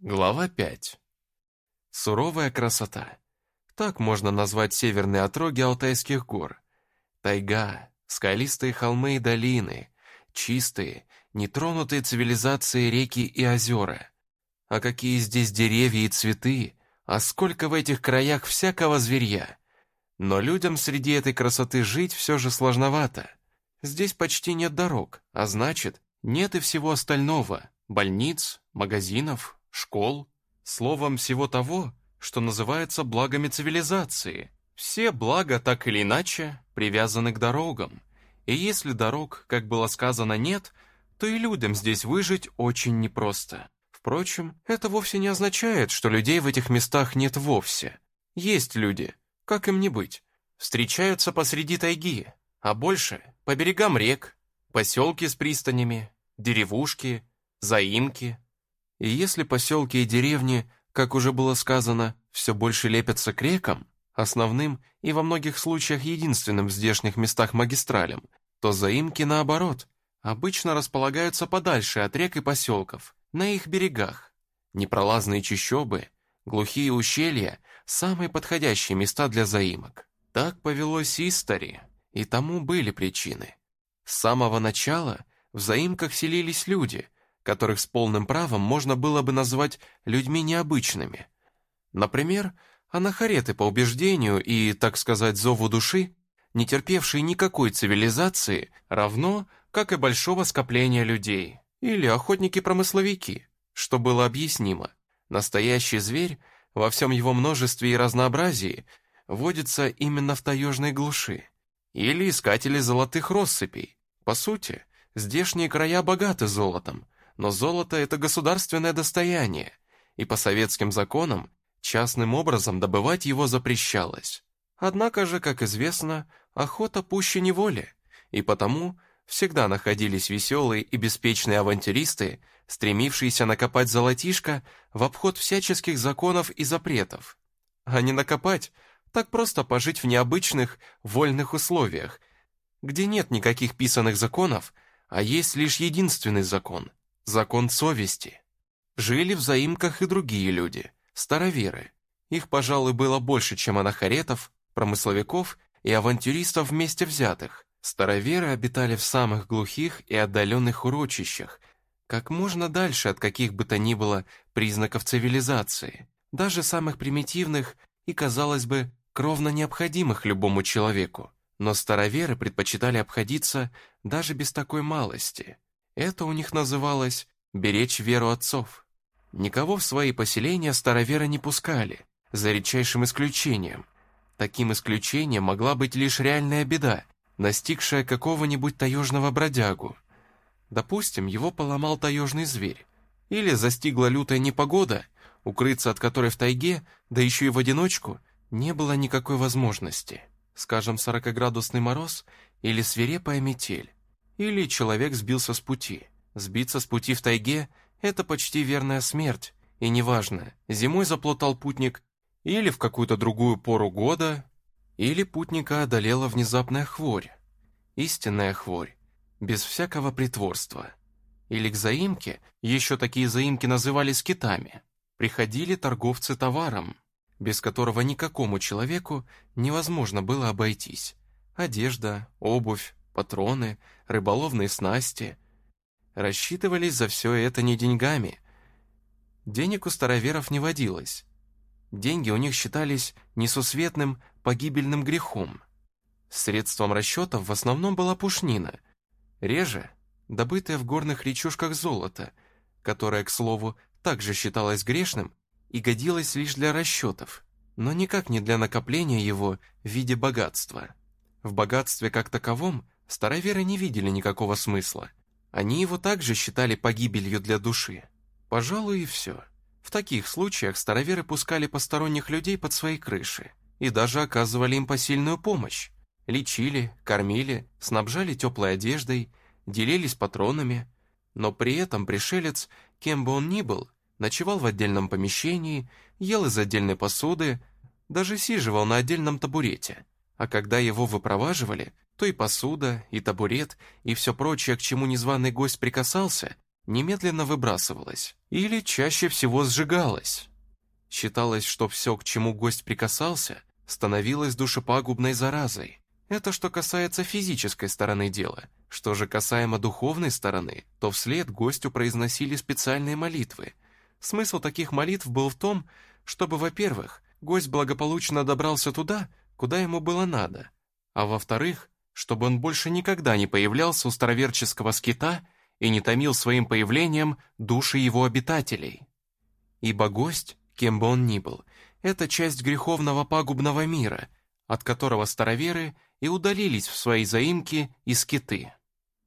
Глава 5. Суровая красота. Так можно назвать северные отроги Алтайских гор. Тайга, скалистые холмы и долины, чистые, нетронутые цивилизацией реки и озера. А какие здесь деревья и цветы, а сколько в этих краях всякого зверья. Но людям среди этой красоты жить все же сложновато. Здесь почти нет дорог, а значит, нет и всего остального – больниц, магазинов, школ, словом всего того, что называется благами цивилизации. Все блага так или иначе привязаны к дорогам. И если дорог, как было сказано, нет, то и людям здесь выжить очень непросто. Впрочем, это вовсе не означает, что людей в этих местах нет вовсе. Есть люди, как им не быть, встречаются посреди тайги, а больше по берегам рек, поселки с пристанями, деревушки, заимки, и если поселки и деревни, как уже было сказано, все больше лепятся к рекам, основным и во многих случаях единственным в здешних местах магистралем, то заимки наоборот, обычно располагаются подальше от рек и поселков, на их берегах. Непролазные чащобы, глухие ущелья – самые подходящие места для заимок. Так повелось истори, и тому были причины. С самого начала в заимках селились люди – которых с полным правом можно было бы назвать людьми необычными. Например, анахареты по убеждению и, так сказать, зову души, не терпевшие никакой цивилизации, равно, как и большого скопления людей, или охотники-промысловики, что было объяснимо. Настоящий зверь во всем его множестве и разнообразии водится именно в таежной глуши, или искатели золотых россыпей. По сути, здешние края богаты золотом, но золото – это государственное достояние, и по советским законам частным образом добывать его запрещалось. Однако же, как известно, охота пуще неволи, и потому всегда находились веселые и беспечные авантюристы, стремившиеся накопать золотишко в обход всяческих законов и запретов. А не накопать, так просто пожить в необычных, вольных условиях, где нет никаких писанных законов, а есть лишь единственный закон закон совести. Жили в заимках и другие люди, староверы. Их, пожалуй, было больше, чем анахаретов, промысловиков и авантюристов вместе взятых. Староверы обитали в самых глухих и отдаленных урочищах, как можно дальше от каких бы то ни было признаков цивилизации, даже самых примитивных и, казалось бы, кровно необходимых любому человеку. Но староверы предпочитали обходиться даже без такой малости – это у них называлось «беречь веру отцов». Никого в свои поселения староверы не пускали, за редчайшим исключением. Таким исключением могла быть лишь реальная беда, настигшая какого-нибудь таежного бродягу. Допустим, его поломал таежный зверь. Или застигла лютая непогода, укрыться от которой в тайге, да еще и в одиночку, не было никакой возможности. Скажем, сорокоградусный мороз или свирепая метель. Или человек сбился с пути. Сбиться с пути в тайге – это почти верная смерть. И неважно, зимой заплутал путник или в какую-то другую пору года, или путника одолела внезапная хворь. Истинная хворь, без всякого притворства. Или к заимке, еще такие заимки назывались китами, приходили торговцы товаром, без которого никакому человеку невозможно было обойтись. Одежда, обувь, патроны, рыболовные снасти. Рассчитывались за все это не деньгами. Денег у староверов не водилось. Деньги у них считались несусветным погибельным грехом. Средством расчетов в основном была пушнина. Реже – добытое в горных речушках золото, которое, к слову, также считалось грешным и годилось лишь для расчетов, но никак не для накопления его в виде богатства. В богатстве как таковом Староверы не видели никакого смысла. Они его также считали погибелью для души. Пожалуй, и все. В таких случаях староверы пускали посторонних людей под свои крыши и даже оказывали им посильную помощь. Лечили, кормили, снабжали теплой одеждой, делились патронами. Но при этом пришелец, кем бы он ни был, ночевал в отдельном помещении, ел из отдельной посуды, даже сиживал на отдельном табурете. А когда его выпроваживали, то и посуда, и табурет, и все прочее, к чему незваный гость прикасался, немедленно выбрасывалась или чаще всего сжигалась. Считалось, что все, к чему гость прикасался, становилось душепагубной заразой. Это что касается физической стороны дела. Что же касаемо духовной стороны, то вслед гостю произносили специальные молитвы. Смысл таких молитв был в том, чтобы, во-первых, гость благополучно добрался туда, куда ему было надо, а во-вторых, чтобы он больше никогда не появлялся у староверческого скита и не томил своим появлением души его обитателей. Ибо гость, кем бы он ни был, это часть греховного пагубного мира, от которого староверы и удалились в свои заимки и скиты.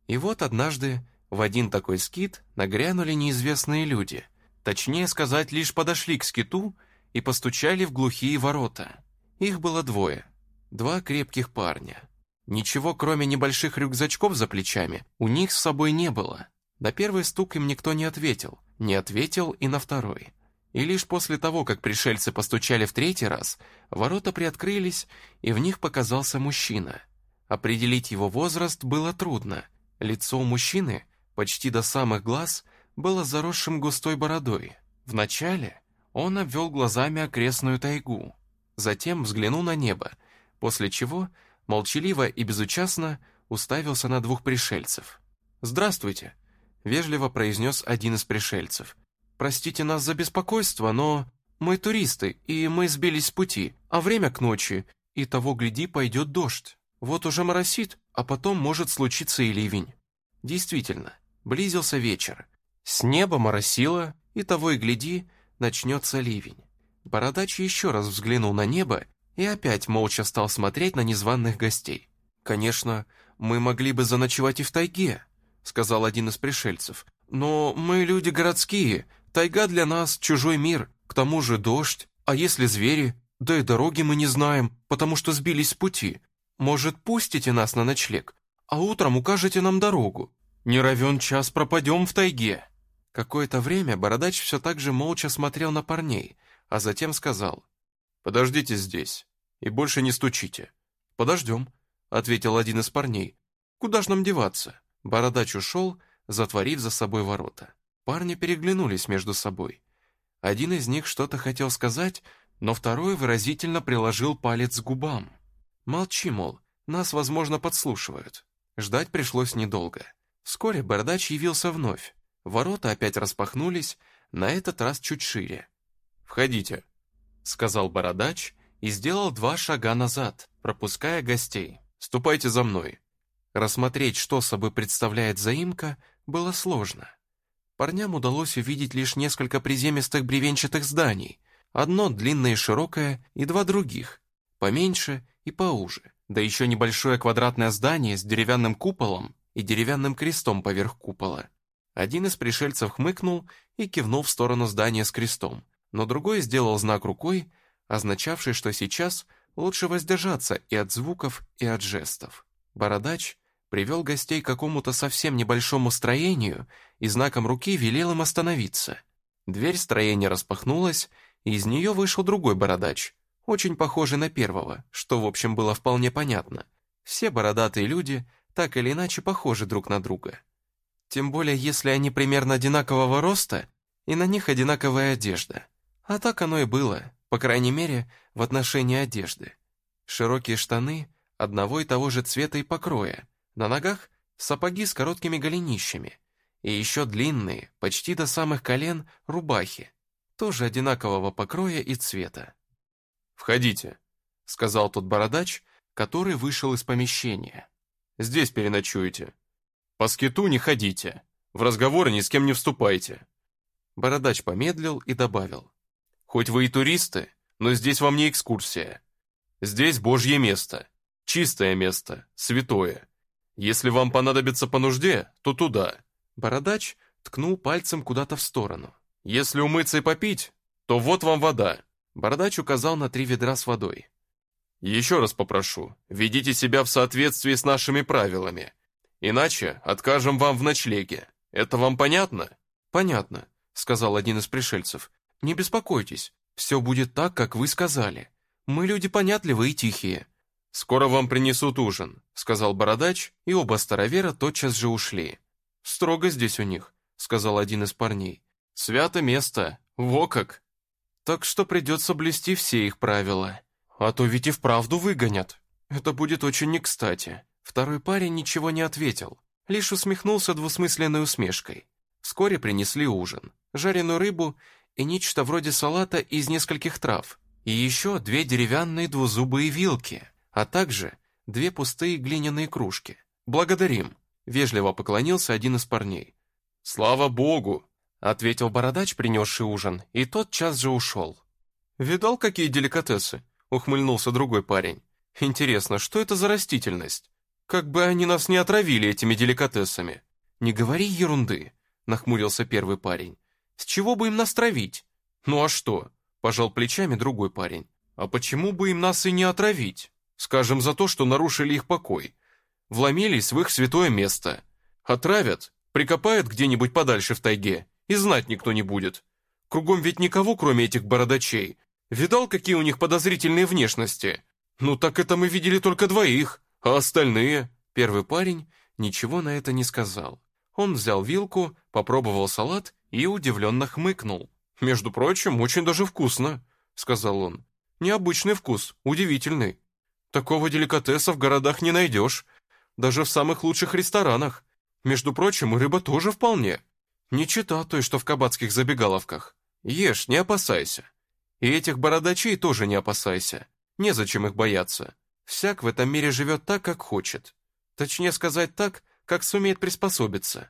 И вот однажды в один такой скит нагрянули неизвестные люди, точнее сказать, лишь подошли к скиту и постучали в глухие ворота. Их было двое, два крепких парня. Ничего, кроме небольших рюкзачков за плечами, у них с собой не было. На первый стук им никто не ответил, не ответил и на второй. И лишь после того, как пришельцы постучали в третий раз, ворота приоткрылись, и в них показался мужчина. Определить его возраст было трудно. Лицо у мужчины, почти до самых глаз, было заросшим густой бородой. Вначале он обвел глазами окрестную тайгу, затем взглянул на небо, после чего молчаливо и безучастно уставился на двух пришельцев. «Здравствуйте», — вежливо произнес один из пришельцев. «Простите нас за беспокойство, но мы туристы, и мы сбились с пути, а время к ночи, и того, гляди, пойдет дождь. Вот уже моросит, а потом может случиться и ливень». Действительно, близился вечер. С неба моросило, и того и гляди, начнется ливень. Бородач еще раз взглянул на небо и опять молча стал смотреть на незваных гостей. «Конечно, мы могли бы заночевать и в тайге», — сказал один из пришельцев. «Но мы люди городские, Тайга для нас чужой мир, к тому же дождь. А если звери? Да и дороги мы не знаем, потому что сбились с пути. Может, пустите нас на ночлег, а утром укажете нам дорогу? Не равен час пропадем в тайге». Какое-то время Бородач все так же молча смотрел на парней, а затем сказал, «Подождите здесь и больше не стучите». «Подождем», — ответил один из парней. «Куда ж нам деваться?» Бородач ушел, затворив за собой ворота. Парни переглянулись между собой. Один из них что-то хотел сказать, но второй выразительно приложил палец к губам. «Молчи, мол, нас, возможно, подслушивают». Ждать пришлось недолго. Вскоре бородач явился вновь. Ворота опять распахнулись, на этот раз чуть шире. «Входите», — сказал бородач и сделал два шага назад, пропуская гостей. «Ступайте за мной». Рассмотреть, что собой представляет заимка, было сложно. Парням удалось увидеть лишь несколько приземистых бревенчатых зданий, одно длинное и широкое, и два других, поменьше и поуже, да еще небольшое квадратное здание с деревянным куполом и деревянным крестом поверх купола. Один из пришельцев хмыкнул и кивнул в сторону здания с крестом, но другой сделал знак рукой, означавший, что сейчас лучше воздержаться и от звуков, и от жестов. Бородач привел гостей к какому-то совсем небольшому строению и знаком руки велел им остановиться. Дверь строения распахнулась, и из нее вышел другой бородач, очень похожий на первого, что, в общем, было вполне понятно. Все бородатые люди так или иначе похожи друг на друга. Тем более, если они примерно одинакового роста, и на них одинаковая одежда. А так оно и было, по крайней мере, в отношении одежды. Широкие штаны одного и того же цвета и покроя, на ногах сапоги с короткими голенищами и еще длинные, почти до самых колен, рубахи, тоже одинакового покроя и цвета. «Входите», — сказал тот бородач, который вышел из помещения. «Здесь переночуете. По скиту не ходите, в разговоры ни с кем не вступайте». Бородач помедлил и добавил. «Хоть вы и туристы, но здесь вам не экскурсия. Здесь Божье место, чистое место, святое. Если вам понадобится по нужде, то туда». Бородач ткнул пальцем куда-то в сторону. «Если умыться и попить, то вот вам вода». Бородач указал на три ведра с водой. «Еще раз попрошу, ведите себя в соответствии с нашими правилами. Иначе откажем вам в ночлеге. Это вам понятно?» «Понятно», — сказал один из пришельцев. «Не беспокойтесь, все будет так, как вы сказали. Мы люди понятливые и тихие. «Скоро вам принесут ужин», — сказал бородач, и оба старовера тотчас же ушли. «Строго здесь у них», — сказал один из парней. «Свято место, во как! Так что придется блюсти все их правила, а то ведь и вправду выгонят. Это будет очень не кстати». Второй парень ничего не ответил, лишь усмехнулся двусмысленной усмешкой. Вскоре принесли ужин, жареную рыбу и нечто вроде салата из нескольких трав, и еще две деревянные двузубые вилки, а также две пустые глиняные кружки. «Благодарим», — вежливо поклонился один из парней. «Слава богу!» — ответил бородач, принесший ужин, и тот час же ушел. «Видал, какие деликатесы?» — ухмыльнулся другой парень. «Интересно, что это за растительность? Как бы они нас не отравили этими деликатесами!» «Не говори ерунды», — нахмурился первый парень. «С чего бы им нас травить?» «Ну а что?» — пожал плечами другой парень. «А почему бы им нас и не отравить? Скажем, за то, что нарушили их покой. Вломились в их святое место. Отравят, Прикопают где-нибудь подальше в тайге, и знать никто не будет. Кругом ведь никого, кроме этих бородачей. Видал, какие у них подозрительные внешности? Ну так это мы видели только двоих, а остальные...» Первый парень ничего на это не сказал. Он взял вилку, попробовал салат и удивленно хмыкнул. «Между прочим, очень даже вкусно», — сказал он. «Необычный вкус, удивительный. Такого деликатеса в городах не найдешь, даже в самых лучших ресторанах. Между прочим, и рыба тоже вполне. Не чита той, что в кабацких забегаловках. Ешь, не опасайся. И этих бородачей тоже не опасайся. Незачем их бояться. Всяк в этом мире живет так, как хочет. Точнее сказать так, как сумеет приспособиться.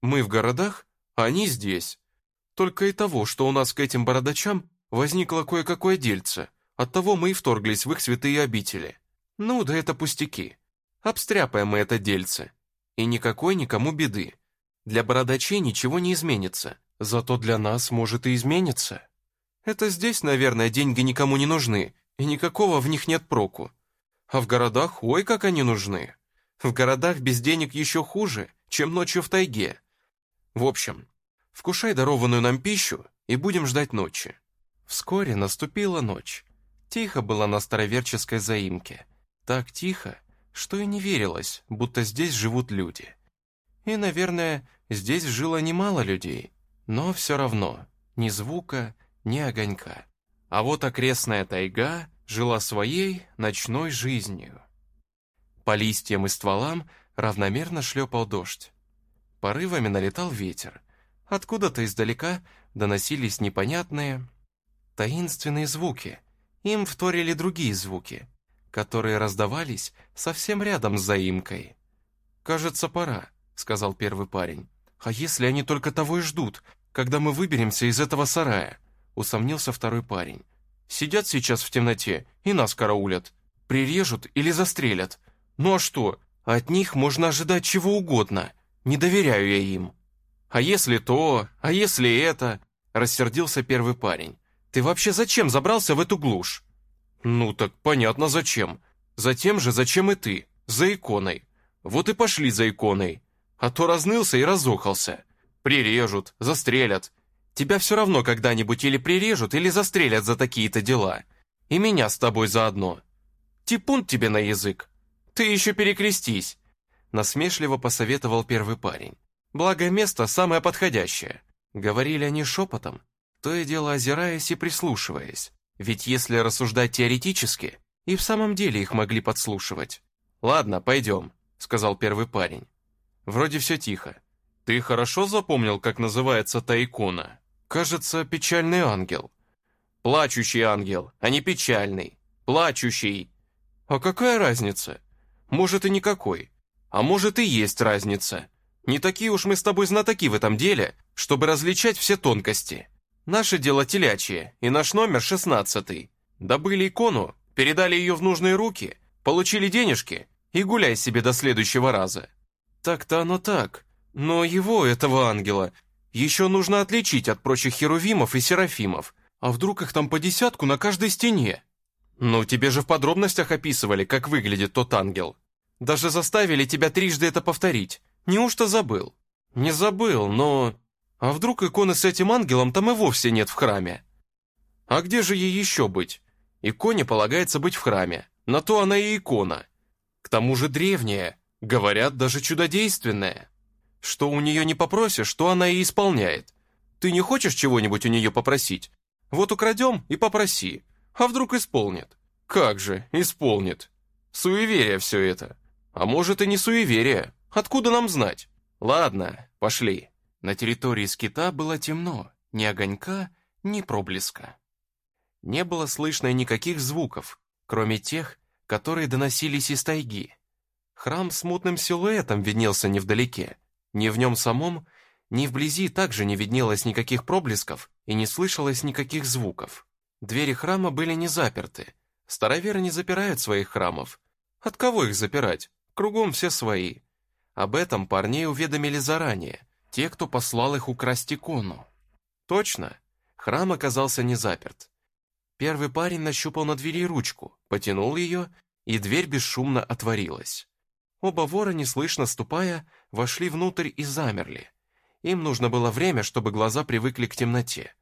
Мы в городах, они здесь. Только и того, что у нас к этим бородачам возникло кое-какое дельце. Оттого мы и вторглись в их святые обители. Ну, да это пустяки. Обстряпаем мы это дельце. И никакой никому беды. Для бородачей ничего не изменится, зато для нас может и измениться. Это здесь, наверное, деньги никому не нужны, и никакого в них нет проку. А в городах, ой, как они нужны. В городах без денег еще хуже, чем ночью в тайге. В общем, вкушай дарованную нам пищу и будем ждать ночи. Вскоре наступила ночь. Тихо было на староверческой заимке. Так тихо, что и не верилось, будто здесь живут люди. И, наверное, здесь жило немало людей, но все равно ни звука, ни огонька. А вот окрестная тайга жила своей ночной жизнью. По листьям и стволам равномерно шлепал дождь. Порывами налетал ветер. Откуда-то издалека доносились непонятные, таинственные звуки. Им вторили другие звуки, которые раздавались совсем рядом с заимкой. «Кажется, пора», — сказал первый парень. «А если они только того и ждут, когда мы выберемся из этого сарая?» — усомнился второй парень. «Сидят сейчас в темноте и нас караулят. Прирежут или застрелят. Ну а что? От них можно ожидать чего угодно. Не доверяю я им». «А если то? А если это?» — рассердился первый парень. «Ты вообще зачем забрался в эту глушь?» «Ну так понятно зачем. Затем же, зачем и ты. За иконой. Вот и пошли за иконой. А то разнылся и разохался. Прирежут, застрелят. Тебя все равно когда-нибудь или прирежут, или застрелят за такие-то дела. И меня с тобой заодно. Типун тебе на язык. Ты еще перекрестись!» Насмешливо посоветовал первый парень. «Благо место самое подходящее». Говорили они шепотом, то и дело озираясь и прислушиваясь. Ведь если рассуждать теоретически, и в самом деле их могли подслушивать. «Ладно, пойдем», — сказал первый парень. «Вроде все тихо. Ты хорошо запомнил, как называется та икона? Кажется, печальный ангел». «Плачущий ангел, а не печальный. Плачущий». «А какая разница? Может и никакой. А может и есть разница. Не такие уж мы с тобой знатоки в этом деле, чтобы различать все тонкости». Наше дело телячье, и наш номер шестнадцатый. Добыли икону, передали ее в нужные руки, получили денежки и гуляй себе до следующего раза. Так-то оно так, но его, этого ангела, еще нужно отличить от прочих херувимов и серафимов. А вдруг их там по десятку на каждой стене? Ну, тебе же в подробностях описывали, как выглядит тот ангел. Даже заставили тебя трижды это повторить. Неужто забыл? Не забыл, но... А вдруг иконы с этим ангелом там и вовсе нет в храме? А где же ей еще быть? Иконе полагается быть в храме, на то она и икона. К тому же древняя, говорят, даже чудодейственная. Что у нее не попросишь, что она и исполняет. Ты не хочешь чего-нибудь у нее попросить? Вот украдем и попроси. А вдруг исполнит? Как же, исполнит. Суеверие все это. А может и не суеверие. Откуда нам знать? Ладно, пошли. На территории скита было темно. Ни огонька, ни проблеска. Не было слышно никаких звуков, кроме тех, которые доносились из тайги. Храм смутным силуэтом виднелся невдалеке. Ни в нем самом, ни вблизи также не виднелось никаких проблесков и не слышалось никаких звуков. Двери храма были не заперты. Староверы не запирают своих храмов. От кого их запирать? Кругом все свои. Об этом парней уведомили заранее, те, кто послал их украсть икону. Точно, храм оказался не заперт. Первый парень нащупал на двери ручку, потянул ее, и дверь бесшумно отворилась. Оба вора, неслышно ступая, вошли внутрь и замерли. Им нужно было время, чтобы глаза привыкли к темноте.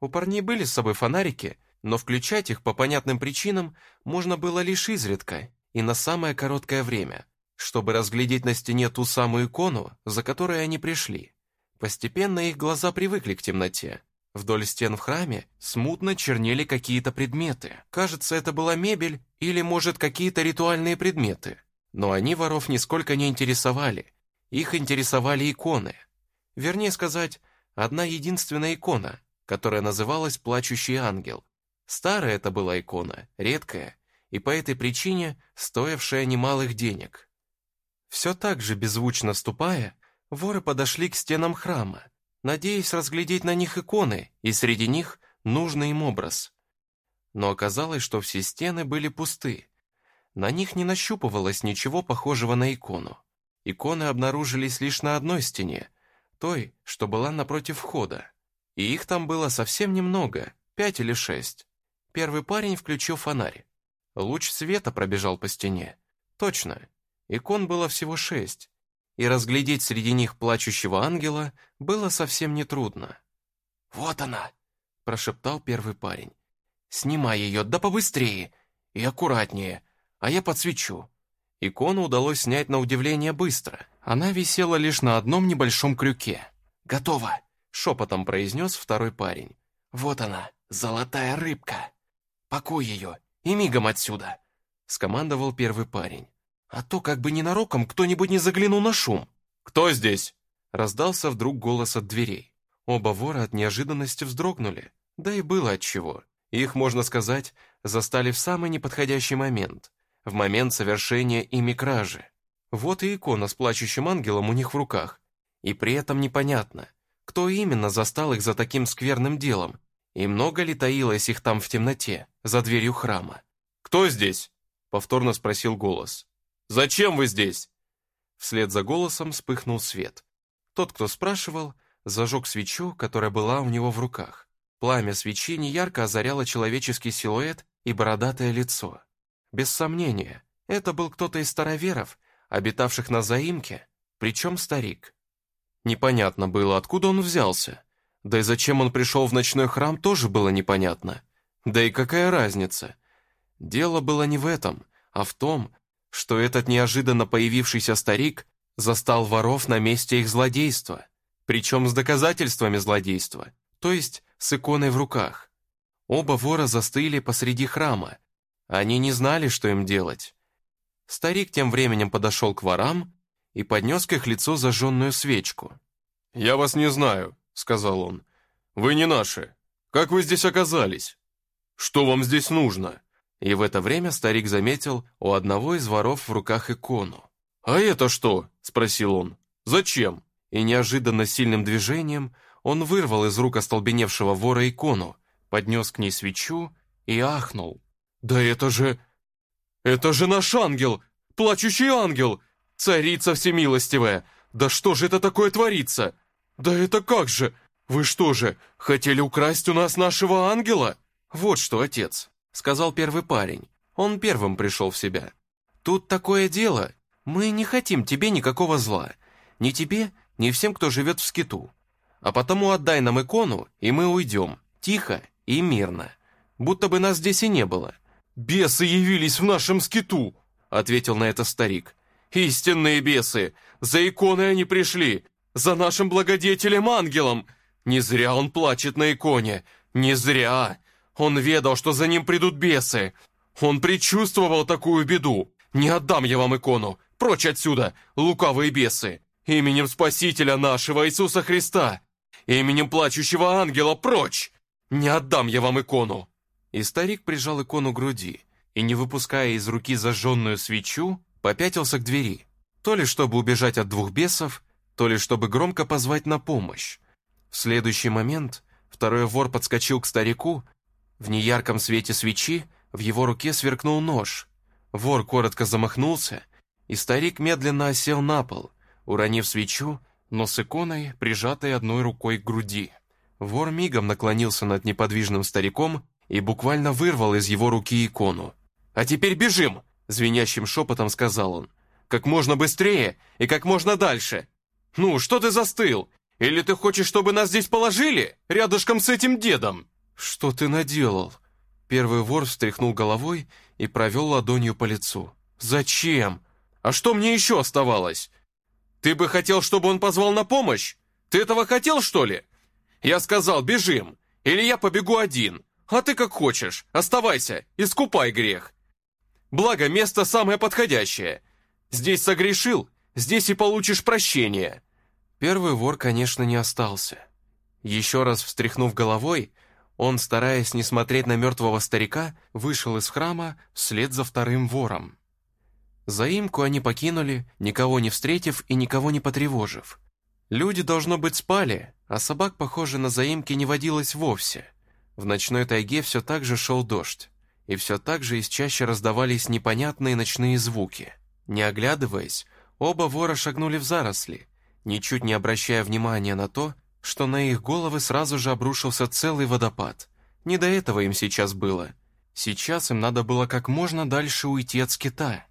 У парней были с собой фонарики, но включать их по понятным причинам можно было лишь изредка и на самое короткое время, чтобы разглядеть на стене ту самую икону, за которой они пришли. Постепенно их глаза привыкли к темноте. Вдоль стен в храме смутно чернели какие-то предметы. Кажется, это была мебель или, может, какие-то ритуальные предметы. Но они воров нисколько не интересовали. Их интересовали иконы. Вернее сказать, одна единственная икона, которая называлась «Плачущий ангел». Старая это была икона, редкая, и по этой причине стоившая немалых денег. Все так же беззвучно ступая, воры подошли к стенам храма, надеясь разглядеть на них иконы, и среди них нужный им образ. Но оказалось, что все стены были пусты. На них не нащупывалось ничего похожего на икону. Иконы обнаружились лишь на одной стене, той, что была напротив входа. И их там было совсем немного, пять или шесть. Первый парень включил фонарь. Луч света пробежал по стене. Точно, икон было всего шесть, и разглядеть среди них плачущего ангела было совсем нетрудно. «Вот она!» – прошептал первый парень. «Снимай ее, да побыстрее и аккуратнее, а я подсвечу». Икону удалось снять на удивление быстро. Она висела лишь на одном небольшом крюке. «Готово!» — шепотом произнес второй парень. «Вот она, золотая рыбка! Пакуй ее и мигом отсюда!» — скомандовал первый парень. «А то как бы ненароком кто-нибудь не заглянул на шум!» «Кто здесь?» — раздался вдруг голос от дверей. Оба вора от неожиданности вздрогнули, да и было отчего. Их, можно сказать, застали в самый неподходящий момент в момент совершения ими кражи. Вот и икона с плачущим ангелом у них в руках. И при этом непонятно, кто именно застал их за таким скверным делом, и много ли таилось их там в темноте, за дверью храма. «Кто здесь?» — повторно спросил голос. «Зачем вы здесь?» Вслед за голосом вспыхнул свет. Тот, кто спрашивал, зажег свечу, которая была у него в руках. Пламя свечи неярко озаряло человеческий силуэт и бородатое лицо. Без сомнения, это был кто-то из староверов, обитавших на заимке, причем старик. Непонятно было, откуда он взялся. Да и зачем он пришел в ночной храм, тоже было непонятно. Да и какая разница? Дело было не в этом, а в том, что этот неожиданно появившийся старик застал воров на месте их злодейства, причем с доказательствами злодейства, то есть с иконой в руках. Оба вора застыли посреди храма, они не знали, что им делать. Старик тем временем подошел к ворам и поднес к их лицу зажженную свечку. «Я вас не знаю», — сказал он. «Вы не наши. Как вы здесь оказались? Что вам здесь нужно?» И в это время старик заметил у одного из воров в руках икону. «А это что?» — спросил он. «Зачем?» И неожиданно сильным движением он вырвал из рук остолбеневшего вора икону, поднес к ней свечу и ахнул. «Да это же... это же наш ангел! Плачущий ангел! Царица всемилостивая! Да что же это такое творится? Да это как же? Вы что же, хотели украсть у нас нашего ангела?» «Вот что, отец», — сказал первый парень. Он первым пришел в себя. «Тут такое дело. Мы не хотим тебе никакого зла. Ни тебе, ни всем, кто живет в скиту. А потому отдай нам икону, и мы уйдем. Тихо и мирно. Будто бы нас здесь и не было. «Бесы явились в нашем скиту!» — ответил на это старик. «Истинные бесы! За иконой они пришли! За нашим благодетелем-ангелом! Не зря он плачет на иконе! Не зря! Он ведал, что за ним придут бесы! Он предчувствовал такую беду! Не отдам я вам икону! Прочь отсюда, лукавые бесы! Именем Спасителя нашего Иисуса Христа! Именем плачущего ангела прочь! Не отдам я вам икону!» И старик прижал икону к груди и, не выпуская из руки зажженную свечу, попятился к двери, то ли чтобы убежать от двух бесов, то ли чтобы громко позвать на помощь. В следующий момент второй вор подскочил к старику, в неярком свете свечи в его руке сверкнул нож. Вор коротко замахнулся, и старик медленно осел на пол, уронив свечу, но с иконой, прижатой одной рукой к груди. Вор мигом наклонился над неподвижным стариком и буквально вырвал из его руки икону. «А теперь бежим!» — звенящим шепотом сказал он. «Как можно быстрее и как можно дальше! Ну, что ты застыл? Или ты хочешь, чтобы нас здесь положили, рядышком с этим дедом?» «Что ты наделал?» Первый вор встряхнул головой и провел ладонью по лицу. «Зачем? А что мне еще оставалось? Ты бы хотел, чтобы он позвал на помощь? Ты этого хотел, что ли? Я сказал, бежим, или я побегу один. А ты как хочешь, оставайся, искупай грех. Благо, место самое подходящее. Здесь согрешил, здесь и получишь прощение». Первый вор, конечно, не остался. Еще раз встряхнув головой, он, стараясь не смотреть на мертвого старика, вышел из храма вслед за вторым вором. Заимку они покинули, никого не встретив и никого не потревожив. Люди, должно быть, спали, а собак, похоже, на заимке не водилось вовсе. В ночной тайге все так же шел дождь, и все так же из чаще раздавались непонятные ночные звуки. Не оглядываясь, оба вора шагнули в заросли, ничуть не обращая внимания на то, что на их головы сразу же обрушился целый водопад. Не до этого им сейчас было. Сейчас им надо было как можно дальше уйти от скита.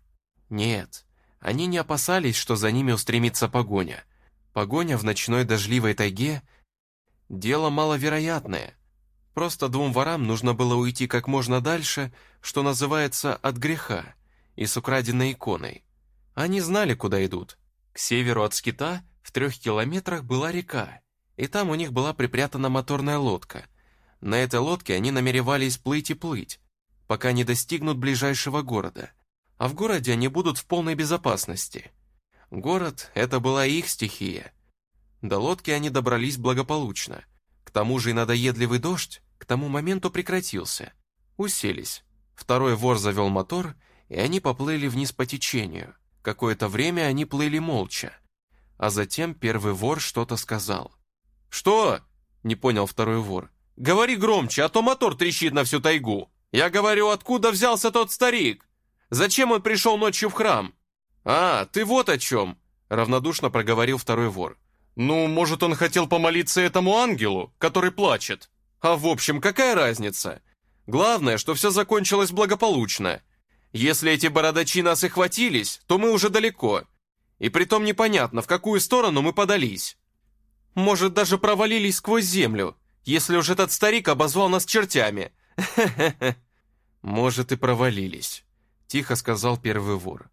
Нет, они не опасались, что за ними устремится погоня – Погоня в ночной дождливой тайге – дело маловероятное. Просто двум ворам нужно было уйти как можно дальше, что называется, от греха, и с украденной иконой. Они знали, куда идут. К северу от скита в трех километрах была река, и там у них была припрятана моторная лодка. На этой лодке они намеревались плыть и плыть, пока не достигнут ближайшего города. А в городе они будут в полной безопасности – Город — это была их стихия. До лодки они добрались благополучно. К тому же и надоедливый дождь к тому моменту прекратился. Уселись. Второй вор завел мотор, и они поплыли вниз по течению. Какое-то время они плыли молча. А затем первый вор что-то сказал. «Что?» — не понял второй вор. «Говори громче, а то мотор трещит на всю тайгу. Я говорю, откуда взялся тот старик? Зачем он пришел ночью в храм?» «А, ты вот о чем!» — равнодушно проговорил второй вор. «Ну, может, он хотел помолиться этому ангелу, который плачет? А в общем, какая разница? Главное, что все закончилось благополучно. Если эти бородачи нас и хватились, то мы уже далеко. И притом непонятно, в какую сторону мы подались. Может, даже провалились сквозь землю, если уж этот старик обозвал нас чертями. Может, и провалились», — тихо сказал первый вор.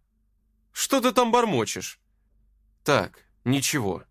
Что ты там бормочешь?» «Так, ничего»,